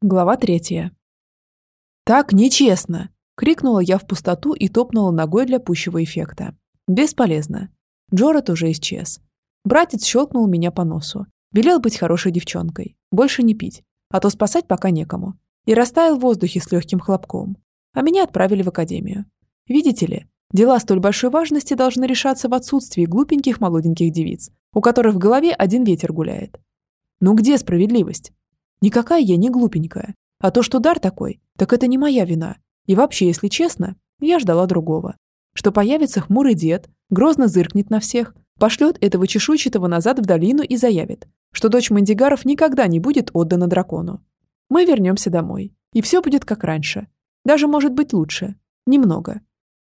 Глава третья. «Так нечестно!» – крикнула я в пустоту и топнула ногой для пущего эффекта. Бесполезно. Джоред уже исчез. Братец щелкнул меня по носу. Велел быть хорошей девчонкой. Больше не пить. А то спасать пока некому. И растаял в воздухе с легким хлопком. А меня отправили в академию. Видите ли, дела столь большой важности должны решаться в отсутствии глупеньких молоденьких девиц, у которых в голове один ветер гуляет. Ну где справедливость? Никакая я не глупенькая. А то, что дар такой, так это не моя вина. И вообще, если честно, я ждала другого. Что появится хмурый дед, грозно зыркнет на всех, пошлет этого чешуйчатого назад в долину и заявит, что дочь Мандигаров никогда не будет отдана дракону. Мы вернемся домой, и все будет как раньше. Даже может быть лучше. Немного.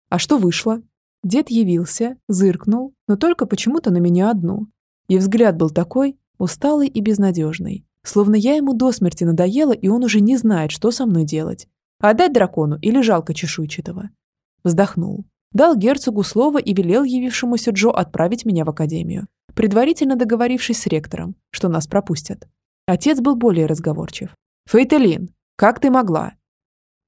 А что вышло? Дед явился, зыркнул, но только почему-то на меня одну. И взгляд был такой, усталый и безнадежный. Словно я ему до смерти надоела, и он уже не знает, что со мной делать. Отдать дракону или жалко чешуйчатого? Вздохнул. Дал герцогу слово и велел явившемуся Джо отправить меня в академию, предварительно договорившись с ректором, что нас пропустят. Отец был более разговорчив. «Фейтелин, как ты могла?»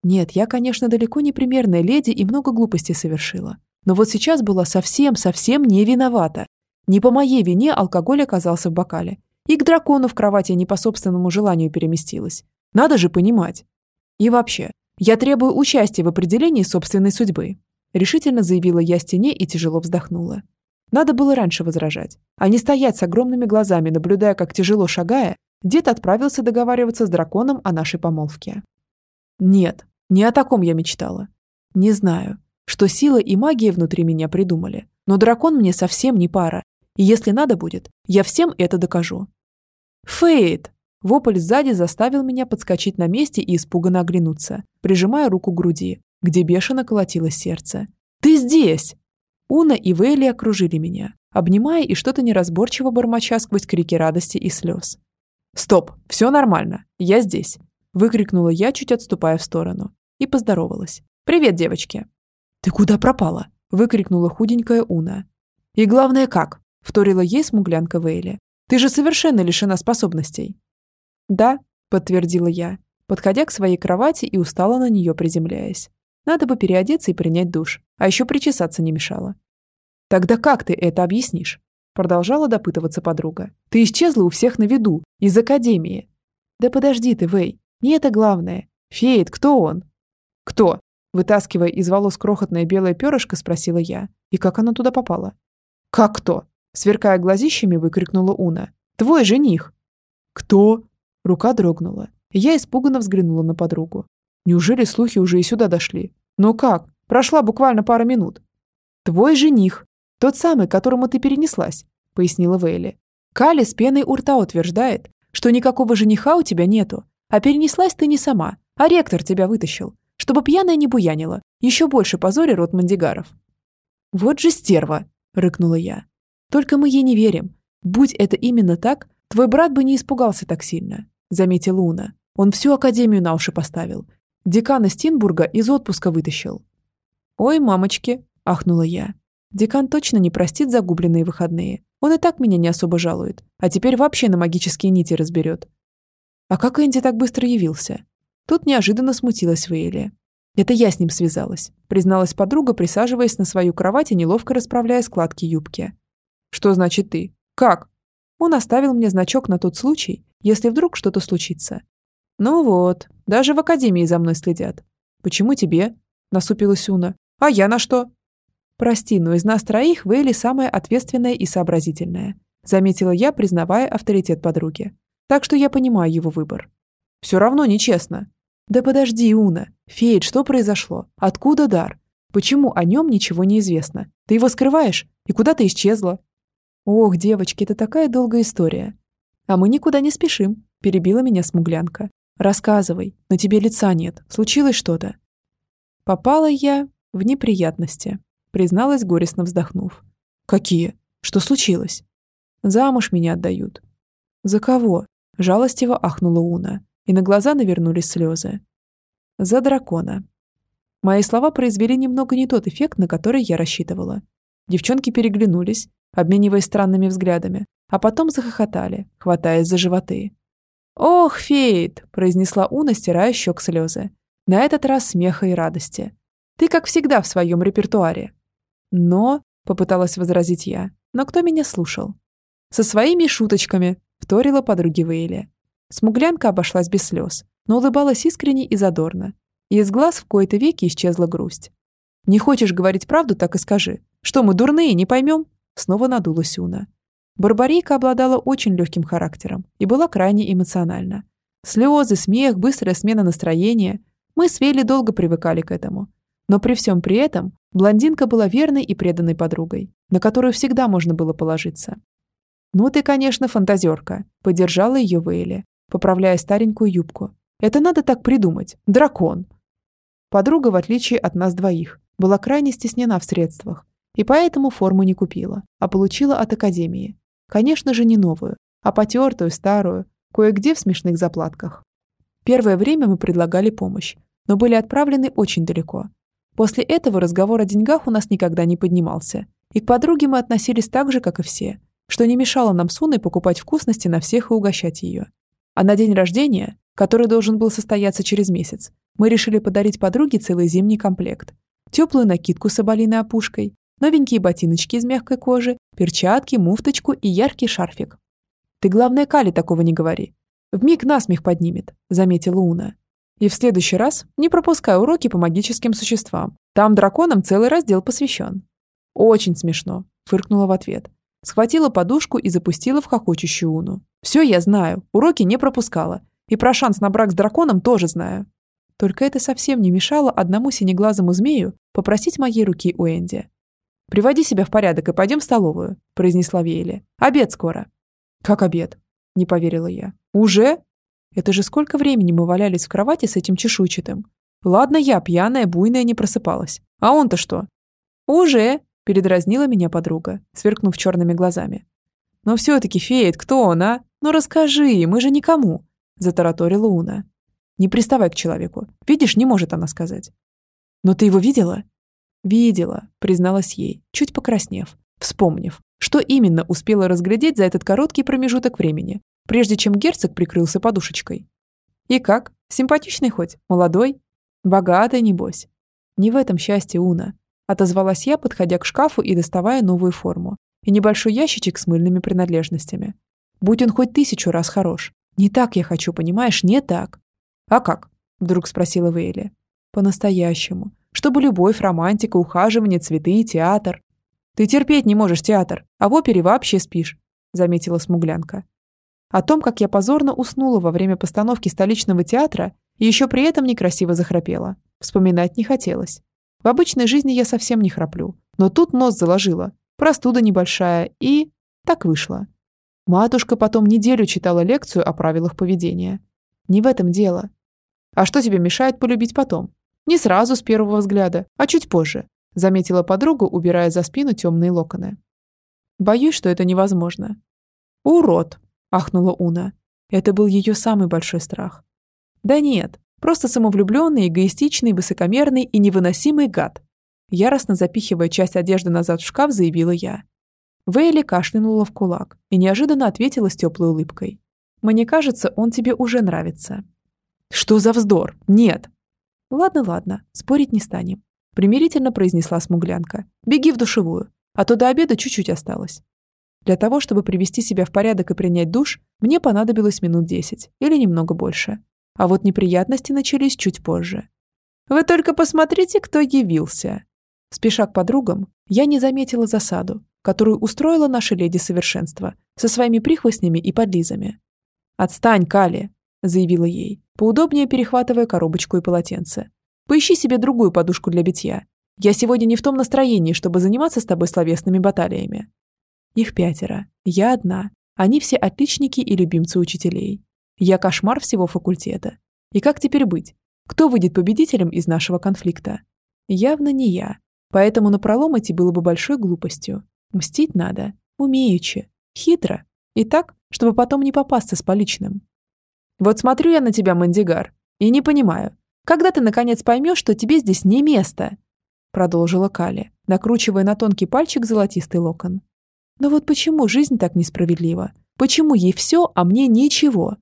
Нет, я, конечно, далеко не примерная леди и много глупостей совершила. Но вот сейчас была совсем-совсем не виновата. Не по моей вине алкоголь оказался в бокале, и к дракону в кровати не по собственному желанию переместилась. Надо же понимать. И вообще, я требую участия в определении собственной судьбы. Решительно заявила я стене и тяжело вздохнула. Надо было раньше возражать, а не стоять с огромными глазами, наблюдая, как тяжело шагая, дед отправился договариваться с драконом о нашей помолвке. Нет, не о таком я мечтала. Не знаю, что сила и магия внутри меня придумали, но дракон мне совсем не пара, и если надо будет, я всем это докажу. «Фейт!» Вопль сзади заставил меня подскочить на месте и испуганно оглянуться, прижимая руку к груди, где бешено колотилось сердце. «Ты здесь!» Уна и Вейли окружили меня, обнимая и что-то неразборчиво бормоча сквозь крики радости и слез. «Стоп! Все нормально! Я здесь!» выкрикнула я, чуть отступая в сторону, и поздоровалась. «Привет, девочки!» «Ты куда пропала?» выкрикнула худенькая Уна. «И главное, как?» вторила ей смуглянка Вейли. Ты же совершенно лишена способностей». «Да», — подтвердила я, подходя к своей кровати и устала на нее приземляясь. Надо бы переодеться и принять душ, а еще причесаться не мешало. «Тогда как ты это объяснишь?» Продолжала допытываться подруга. «Ты исчезла у всех на виду, из академии». «Да подожди ты, Вэй, не это главное. Феет, кто он?» «Кто?» Вытаскивая из волос крохотное белое перышко, спросила я. «И как оно туда попало?» «Как кто?» Сверкая глазищами, выкрикнула Уна. «Твой жених!» «Кто?» Рука дрогнула. Я испуганно взглянула на подругу. Неужели слухи уже и сюда дошли? Но как? Прошла буквально пара минут. «Твой жених. Тот самый, которому ты перенеслась», — пояснила Вейли. «Кали с пеной у рта утверждает, что никакого жениха у тебя нету, а перенеслась ты не сама, а ректор тебя вытащил, чтобы пьяная не буянила, еще больше позори род мандигаров». «Вот же стерва!» — рыкнула я. Только мы ей не верим. Будь это именно так, твой брат бы не испугался так сильно», — заметила Луна. «Он всю академию на уши поставил. Декана Стинбурга из отпуска вытащил». «Ой, мамочки», — ахнула я. «Декан точно не простит загубленные выходные. Он и так меня не особо жалует, а теперь вообще на магические нити разберет». «А как Энди так быстро явился?» Тут неожиданно смутилась Вейли. «Это я с ним связалась», призналась подруга, присаживаясь на свою кровать и неловко расправляя складки юбки. Что значит ты? Как? Он оставил мне значок на тот случай, если вдруг что-то случится. Ну вот, даже в академии за мной следят. Почему тебе? Насупилась Уна. А я на что? Прости, но из нас троих Вейли самая ответственная и сообразительная. Заметила я, признавая авторитет подруги. Так что я понимаю его выбор. Все равно нечестно. Да подожди, Уна. Фейд, что произошло? Откуда дар? Почему о нем ничего не известно? Ты его скрываешь? И куда ты исчезла? «Ох, девочки, это такая долгая история». «А мы никуда не спешим», — перебила меня смуглянка. «Рассказывай, на тебе лица нет. Случилось что-то?» «Попала я в неприятности», — призналась, горестно вздохнув. «Какие? Что случилось?» «Замуж меня отдают». «За кого?» — жалостиво ахнула Уна, и на глаза навернулись слезы. «За дракона». Мои слова произвели немного не тот эффект, на который я рассчитывала. Девчонки переглянулись, обмениваясь странными взглядами, а потом захохотали, хватаясь за животы. «Ох, Фейт!» – произнесла Уна, стирая щек слезы. На этот раз смеха и радости. «Ты, как всегда, в своем репертуаре». «Но...» – попыталась возразить я. Но кто меня слушал? «Со своими шуточками!» – вторила подруги Вейли. Смуглянка обошлась без слез, но улыбалась искренне и задорно. И из глаз в кои-то веки исчезла грусть. «Не хочешь говорить правду, так и скажи. Что, мы дурные, не поймем?» Снова надулась Уна. Барбарейка обладала очень легким характером и была крайне эмоциональна. Слезы, смех, быстрая смена настроения. Мы с Вейли долго привыкали к этому. Но при всем при этом блондинка была верной и преданной подругой, на которую всегда можно было положиться. «Ну ты, конечно, фантазерка», — поддержала ее Вейли, поправляя старенькую юбку. «Это надо так придумать. Дракон». Подруга, в отличие от нас двоих, была крайне стеснена в средствах и поэтому форму не купила, а получила от Академии, Конечно же, не новую, а потертую, старую, кое-где в смешных заплатках. Первое время мы предлагали помощь, но были отправлены очень далеко. После этого разговор о деньгах у нас никогда не поднимался, и к подруге мы относились так же, как и все, что не мешало нам с Уной покупать вкусности на всех и угощать ее. А на день рождения, который должен был состояться через месяц, мы решили подарить подруге целый зимний комплект. Теплую накидку с оболиной опушкой, новенькие ботиночки из мягкой кожи, перчатки, муфточку и яркий шарфик. «Ты, главное, Кали такого не говори. Вмиг насмех поднимет», — заметила Уна. «И в следующий раз не пропускай уроки по магическим существам. Там драконам целый раздел посвящен». «Очень смешно», — фыркнула в ответ. Схватила подушку и запустила в хохочущую Уну. «Все я знаю, уроки не пропускала. И про шанс на брак с драконом тоже знаю». Только это совсем не мешало одному синеглазому змею попросить моей руки у Энди. «Приводи себя в порядок и пойдем в столовую», – произнесла Вейли. «Обед скоро». «Как обед?» – не поверила я. «Уже?» Это же сколько времени мы валялись в кровати с этим чешуйчатым. Ладно, я, пьяная, буйная, не просыпалась. А он-то что? «Уже!» – передразнила меня подруга, сверкнув черными глазами. «Но все-таки, Феет, кто он, а? Ну расскажи, мы же никому!» – затараторила Уна. «Не приставай к человеку. Видишь, не может она сказать». «Но ты его видела?» «Видела», — призналась ей, чуть покраснев, вспомнив, что именно успела разглядеть за этот короткий промежуток времени, прежде чем герцог прикрылся подушечкой. «И как? Симпатичный хоть? Молодой? Богатый, небось?» «Не в этом счастье, Уна», — отозвалась я, подходя к шкафу и доставая новую форму и небольшой ящичек с мыльными принадлежностями. «Будь он хоть тысячу раз хорош. Не так я хочу, понимаешь, не так». «А как?» — вдруг спросила Вейли. «По-настоящему чтобы любовь, романтика, ухаживание, цветы, театр. Ты терпеть не можешь театр, а в опере вообще спишь», — заметила смуглянка. О том, как я позорно уснула во время постановки столичного театра и еще при этом некрасиво захрапела, вспоминать не хотелось. В обычной жизни я совсем не храплю, но тут нос заложила, простуда небольшая и... так вышло. Матушка потом неделю читала лекцию о правилах поведения. Не в этом дело. А что тебе мешает полюбить потом? Не сразу с первого взгляда, а чуть позже, заметила подруга, убирая за спину темные локоны. Боюсь, что это невозможно. Урод, ахнула Уна. Это был ее самый большой страх. Да нет, просто самовлюбленный, эгоистичный, высокомерный и невыносимый гад. Яростно запихивая часть одежды назад в шкаф, заявила я. Вейли кашлянула в кулак и неожиданно ответила с теплой улыбкой. «Мне кажется, он тебе уже нравится». «Что за вздор? Нет!» «Ладно, ладно, спорить не станем», — примирительно произнесла смуглянка. «Беги в душевую, а то до обеда чуть-чуть осталось». Для того, чтобы привести себя в порядок и принять душ, мне понадобилось минут десять или немного больше. А вот неприятности начались чуть позже. «Вы только посмотрите, кто явился!» Спеша к подругам, я не заметила засаду, которую устроила наша леди совершенства со своими прихвостнями и подлизами. «Отстань, Кали!» – заявила ей, поудобнее перехватывая коробочку и полотенце. «Поищи себе другую подушку для битья. Я сегодня не в том настроении, чтобы заниматься с тобой словесными баталиями». Их пятеро. Я одна. Они все отличники и любимцы учителей. Я кошмар всего факультета. И как теперь быть? Кто выйдет победителем из нашего конфликта? Явно не я. Поэтому напролом идти было бы большой глупостью. Мстить надо. Умеючи. Хитро. И так, чтобы потом не попасться с поличным. Вот смотрю я на тебя, Мандигар, и не понимаю, когда ты наконец поймешь, что тебе здесь не место?» Продолжила Кали, накручивая на тонкий пальчик золотистый локон. «Но вот почему жизнь так несправедлива? Почему ей все, а мне ничего?»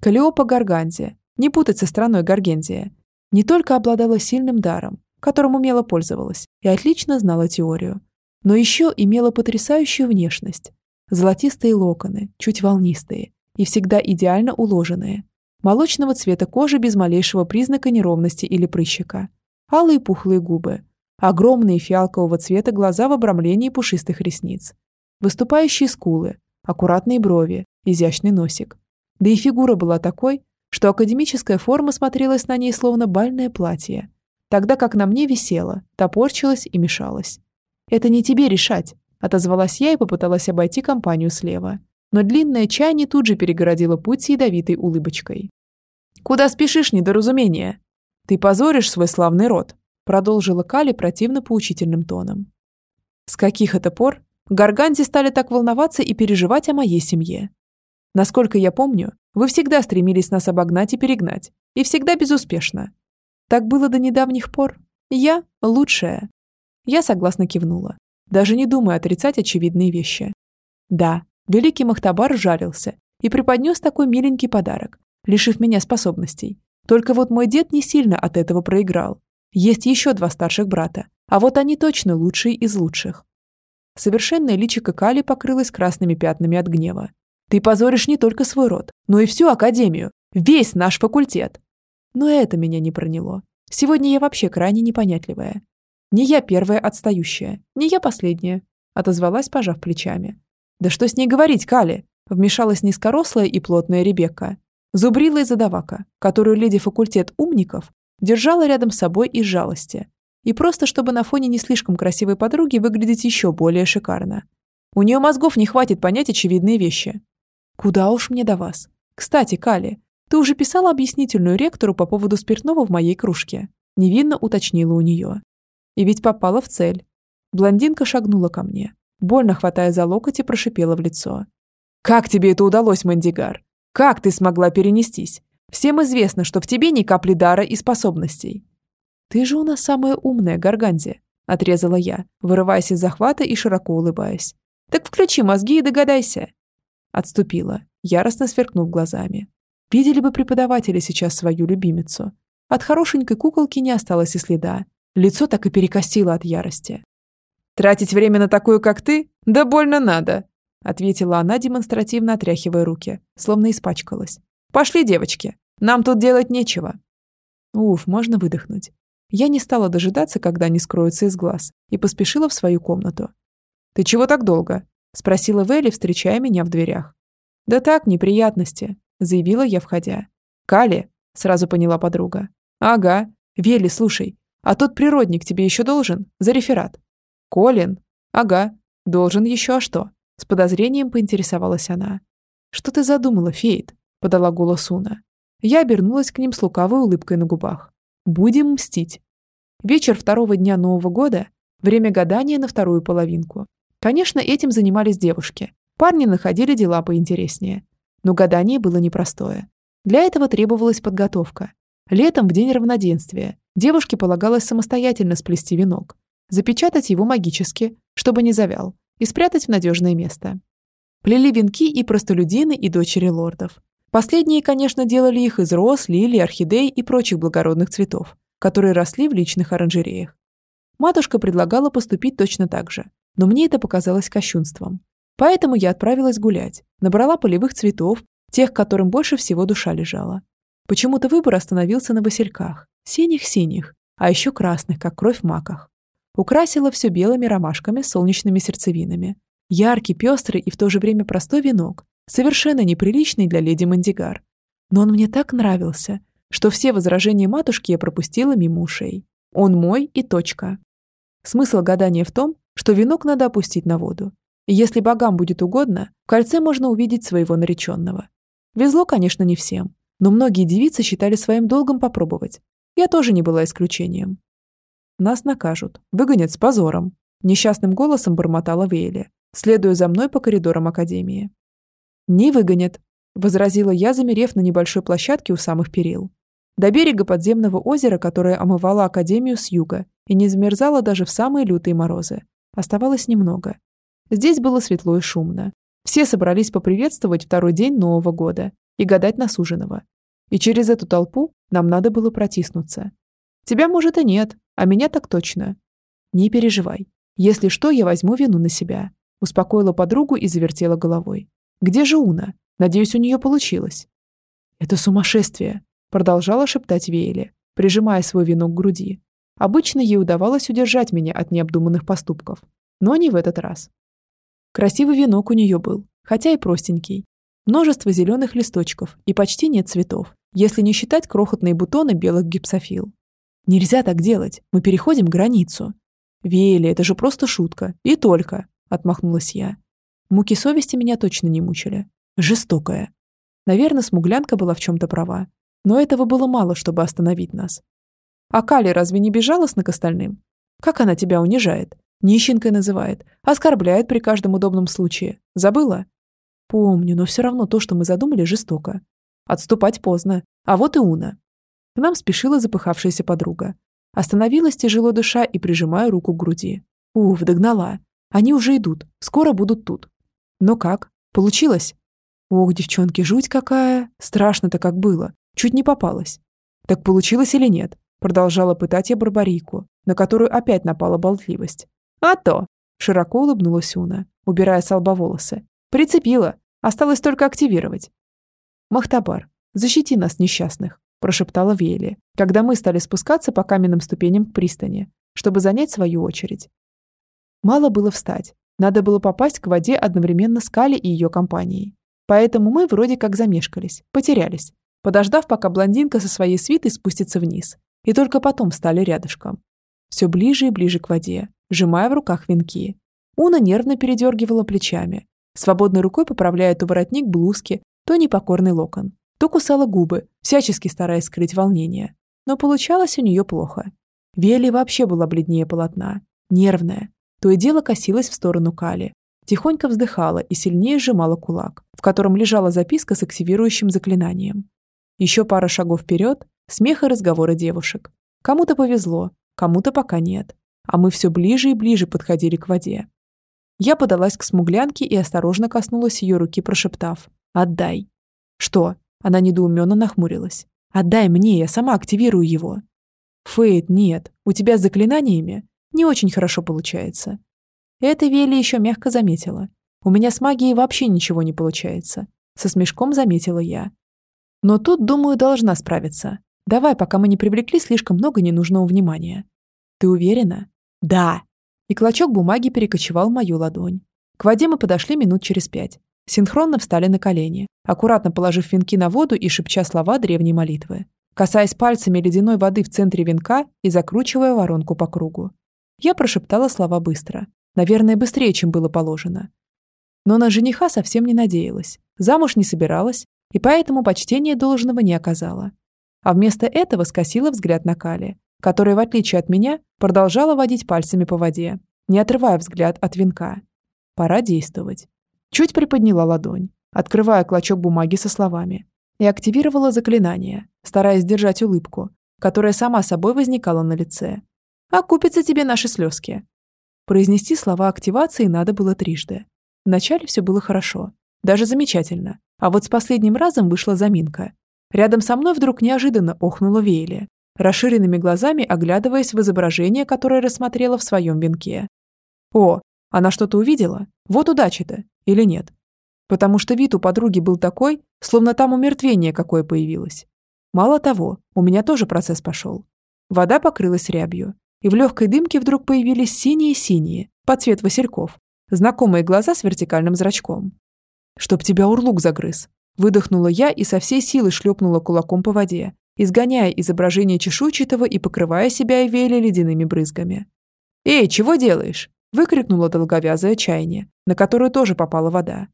Калиопа Гарганзия, не путать со страной Гаргензия, не только обладала сильным даром, которым умело пользовалась и отлично знала теорию, но еще имела потрясающую внешность. Золотистые локоны, чуть волнистые и всегда идеально уложенные, молочного цвета кожи без малейшего признака неровности или прыщика, алые пухлые губы, огромные фиалкового цвета глаза в обрамлении пушистых ресниц, выступающие скулы, аккуратные брови, изящный носик. Да и фигура была такой, что академическая форма смотрелась на ней словно бальное платье, тогда как на мне висела, топорчилась и мешалась. «Это не тебе решать», — отозвалась я и попыталась обойти компанию слева. Но длинная чайни тут же перегородила путь с ядовитой улыбочкой. «Куда спешишь, недоразумение? Ты позоришь свой славный род», — продолжила Кали противно-поучительным тоном. «С каких это пор Гарганти стали так волноваться и переживать о моей семье? Насколько я помню, вы всегда стремились нас обогнать и перегнать, и всегда безуспешно. Так было до недавних пор. Я лучшая. Я согласно кивнула, даже не думая отрицать очевидные вещи. Да, великий Махтабар жарился и преподнес такой миленький подарок, лишив меня способностей. Только вот мой дед не сильно от этого проиграл. Есть еще два старших брата, а вот они точно лучшие из лучших. Совершенное личико Кали покрылось красными пятнами от гнева. Ты позоришь не только свой род, но и всю академию, весь наш факультет. Но это меня не проняло. Сегодня я вообще крайне непонятливая. Не я первая отстающая, не я последняя, отозвалась, пожав плечами. Да что с ней говорить, Кали? Вмешалась низкорослая и плотная Ребекка. Зубрила из задавака, которую леди факультет умников держала рядом с собой из жалости. И просто, чтобы на фоне не слишком красивой подруги выглядеть еще более шикарно. У нее мозгов не хватит понять очевидные вещи. Куда уж мне до вас. Кстати, Кали, ты уже писала объяснительную ректору по поводу спиртного в моей кружке. Невинно уточнила у нее. И ведь попала в цель. Блондинка шагнула ко мне, больно хватая за локоть и прошипела в лицо. «Как тебе это удалось, Мандигар? Как ты смогла перенестись? Всем известно, что в тебе ни капли дара и способностей». «Ты же у нас самая умная, Гарганзи», — отрезала я, вырываясь из захвата и широко улыбаясь. «Так включи мозги и догадайся. Отступила, яростно сверкнув глазами. Видели бы преподаватели сейчас свою любимицу. От хорошенькой куколки не осталось и следа. Лицо так и перекосило от ярости. «Тратить время на такую, как ты? Да больно надо!» ответила она, демонстративно отряхивая руки, словно испачкалась. «Пошли, девочки, нам тут делать нечего». Уф, можно выдохнуть. Я не стала дожидаться, когда они скроются из глаз, и поспешила в свою комнату. «Ты чего так долго?» — спросила Вэлли, встречая меня в дверях. «Да так, неприятности», — заявила я, входя. «Кали», — сразу поняла подруга. «Ага. Вели, слушай, а тот природник тебе еще должен? За реферат». «Колин?» «Ага. Должен еще, а что?» С подозрением поинтересовалась она. «Что ты задумала, Фейт?» — подала голос Уна. Я обернулась к ним с лукавой улыбкой на губах. «Будем мстить». Вечер второго дня Нового года — время гадания на вторую половинку. Конечно, этим занимались девушки. Парни находили дела поинтереснее. Но гадание было непростое. Для этого требовалась подготовка. Летом, в день равноденствия, девушке полагалось самостоятельно сплести венок, запечатать его магически, чтобы не завял, и спрятать в надежное место. Плели венки и простолюдины, и дочери лордов. Последние, конечно, делали их из роз, лилий, орхидей и прочих благородных цветов, которые росли в личных оранжереях. Матушка предлагала поступить точно так же, но мне это показалось кощунством. Поэтому я отправилась гулять, набрала полевых цветов, тех, которым больше всего душа лежала. Почему-то выбор остановился на васильках, синих-синих, а еще красных, как кровь в маках. Украсила все белыми ромашками с солнечными сердцевинами. Яркий, пестрый и в то же время простой венок, совершенно неприличный для леди Мандигар. Но он мне так нравился, что все возражения матушки я пропустила мимо ушей. Он мой и точка. Смысл гадания в том, что венок надо опустить на воду. И если богам будет угодно, в кольце можно увидеть своего нареченного. Везло, конечно, не всем, но многие девицы считали своим долгом попробовать. Я тоже не была исключением. Нас накажут, выгонят с позором. Несчастным голосом бормотала Вейли, следуя за мной по коридорам Академии. «Не выгонят», — возразила я, замерев на небольшой площадке у самых перил. До берега подземного озера, которое омывало Академию с юга и не замерзало даже в самые лютые морозы, Оставалось немного. Здесь было светло и шумно. Все собрались поприветствовать второй день Нового года и гадать на суженого. И через эту толпу нам надо было протиснуться. Тебя, может, и нет, а меня так точно. Не переживай. Если что, я возьму вину на себя. Успокоила подругу и завертела головой. Где же Уна? Надеюсь, у нее получилось. Это сумасшествие, продолжала шептать Вейле, прижимая свой венок к груди. Обычно ей удавалось удержать меня от необдуманных поступков, но не в этот раз. Красивый венок у нее был, хотя и простенький. Множество зеленых листочков и почти нет цветов, если не считать крохотные бутоны белых гипсофил. Нельзя так делать, мы переходим границу. Веяли, это же просто шутка. И только, отмахнулась я. Муки совести меня точно не мучили. Жестокая. Наверное, смуглянка была в чем-то права. Но этого было мало, чтобы остановить нас. А Кали разве не безжалостна к остальным? Как она тебя унижает? Нищенкой называет, оскорбляет при каждом удобном случае. Забыла? Помню, но все равно то, что мы задумали, жестоко. Отступать поздно. А вот и Уна. Нам спешила запыхавшаяся подруга. Остановилась, тяжело дыша и прижимая руку к груди. Уф, догнала. Они уже идут. Скоро будут тут. Но как? Получилось? Ох, девчонки, жуть какая. Страшно-то как было. Чуть не попалась. Так получилось или нет? Продолжала пытать я Барбарийку, на которую опять напала болтливость. «А то!» – широко улыбнулась Уна, убирая с лба волосы. «Прицепила. Осталось только активировать». «Махтабар, защити нас, несчастных», – прошептала Вейли, когда мы стали спускаться по каменным ступеням к пристани, чтобы занять свою очередь. Мало было встать. Надо было попасть к воде одновременно с Кали и ее компанией. Поэтому мы вроде как замешкались, потерялись, подождав, пока блондинка со своей свитой спустится вниз и только потом стали рядышком. Все ближе и ближе к воде, сжимая в руках венки. Уна нервно передергивала плечами, свободной рукой поправляя то воротник блузки, то непокорный локон, то кусала губы, всячески стараясь скрыть волнение. Но получалось у нее плохо. Вели вообще была бледнее полотна, нервная, то и дело косилась в сторону Кали, тихонько вздыхала и сильнее сжимала кулак, в котором лежала записка с активирующим заклинанием. Еще пара шагов вперед, смех и разговоры девушек. Кому-то повезло, кому-то пока нет. А мы все ближе и ближе подходили к воде. Я подалась к смуглянке и осторожно коснулась ее руки, прошептав «Отдай». «Что?» Она недоуменно нахмурилась. «Отдай мне, я сама активирую его». «Фейт, нет, у тебя с заклинаниями не очень хорошо получается». Это Вели еще мягко заметила. «У меня с магией вообще ничего не получается», со смешком заметила я. «Но тут, думаю, должна справиться. Давай, пока мы не привлекли слишком много ненужного внимания. Ты уверена? Да. И клочок бумаги перекочевал в мою ладонь. К воде мы подошли минут через пять. Синхронно встали на колени, аккуратно положив венки на воду и шепча слова древней молитвы, касаясь пальцами ледяной воды в центре венка и закручивая воронку по кругу. Я прошептала слова быстро, наверное, быстрее, чем было положено. Но на жениха совсем не надеялась, замуж не собиралась и поэтому почтения должного не оказала а вместо этого скосила взгляд на Кали, которая, в отличие от меня, продолжала водить пальцами по воде, не отрывая взгляд от венка. Пора действовать. Чуть приподняла ладонь, открывая клочок бумаги со словами, и активировала заклинание, стараясь держать улыбку, которая сама собой возникала на лице. «Окупятся тебе наши слезки». Произнести слова активации надо было трижды. Вначале все было хорошо, даже замечательно, а вот с последним разом вышла заминка, Рядом со мной вдруг неожиданно охнула Вейли, расширенными глазами оглядываясь в изображение, которое рассмотрела в своем венке. О, она что-то увидела? Вот удача-то. Или нет? Потому что вид у подруги был такой, словно там умертвение какое появилось. Мало того, у меня тоже процесс пошел. Вода покрылась рябью, и в легкой дымке вдруг появились синие-синие, под цвет васильков, знакомые глаза с вертикальным зрачком. «Чтоб тебя урлук загрыз», Выдохнула я и со всей силы шлепнула кулаком по воде, изгоняя изображение чешуйчатого и покрывая себя и Вели ледяными брызгами. «Эй, чего делаешь?» – выкрикнула долговязая чайня, на которую тоже попала вода.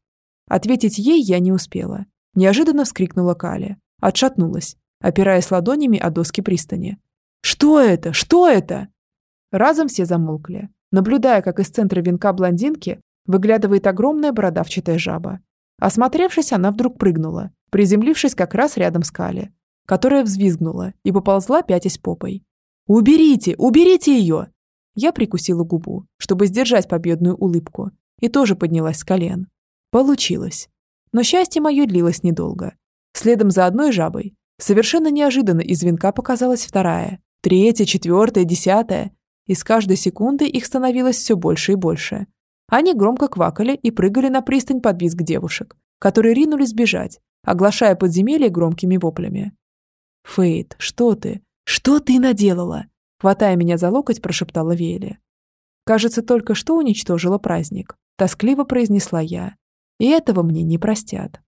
Ответить ей я не успела. Неожиданно вскрикнула Каля. Отшатнулась, опираясь ладонями о доски пристани. «Что это? Что это?» Разом все замолкли, наблюдая, как из центра венка блондинки выглядывает огромная бородавчатая жаба. Осмотревшись, она вдруг прыгнула, приземлившись как раз рядом с Кали, которая взвизгнула и поползла пятясь попой. «Уберите! Уберите ее!» Я прикусила губу, чтобы сдержать победную улыбку, и тоже поднялась с колен. Получилось. Но счастье мое длилось недолго. Следом за одной жабой совершенно неожиданно из венка показалась вторая, третья, четвертая, десятая, и с каждой секунды их становилось все больше и больше. Они громко квакали и прыгали на пристань под визг девушек, которые ринулись бежать, оглашая подземелье громкими воплями. «Фейт, что ты? Что ты наделала?» Хватая меня за локоть, прошептала Вели. «Кажется, только что уничтожила праздник», тоскливо произнесла я. «И этого мне не простят».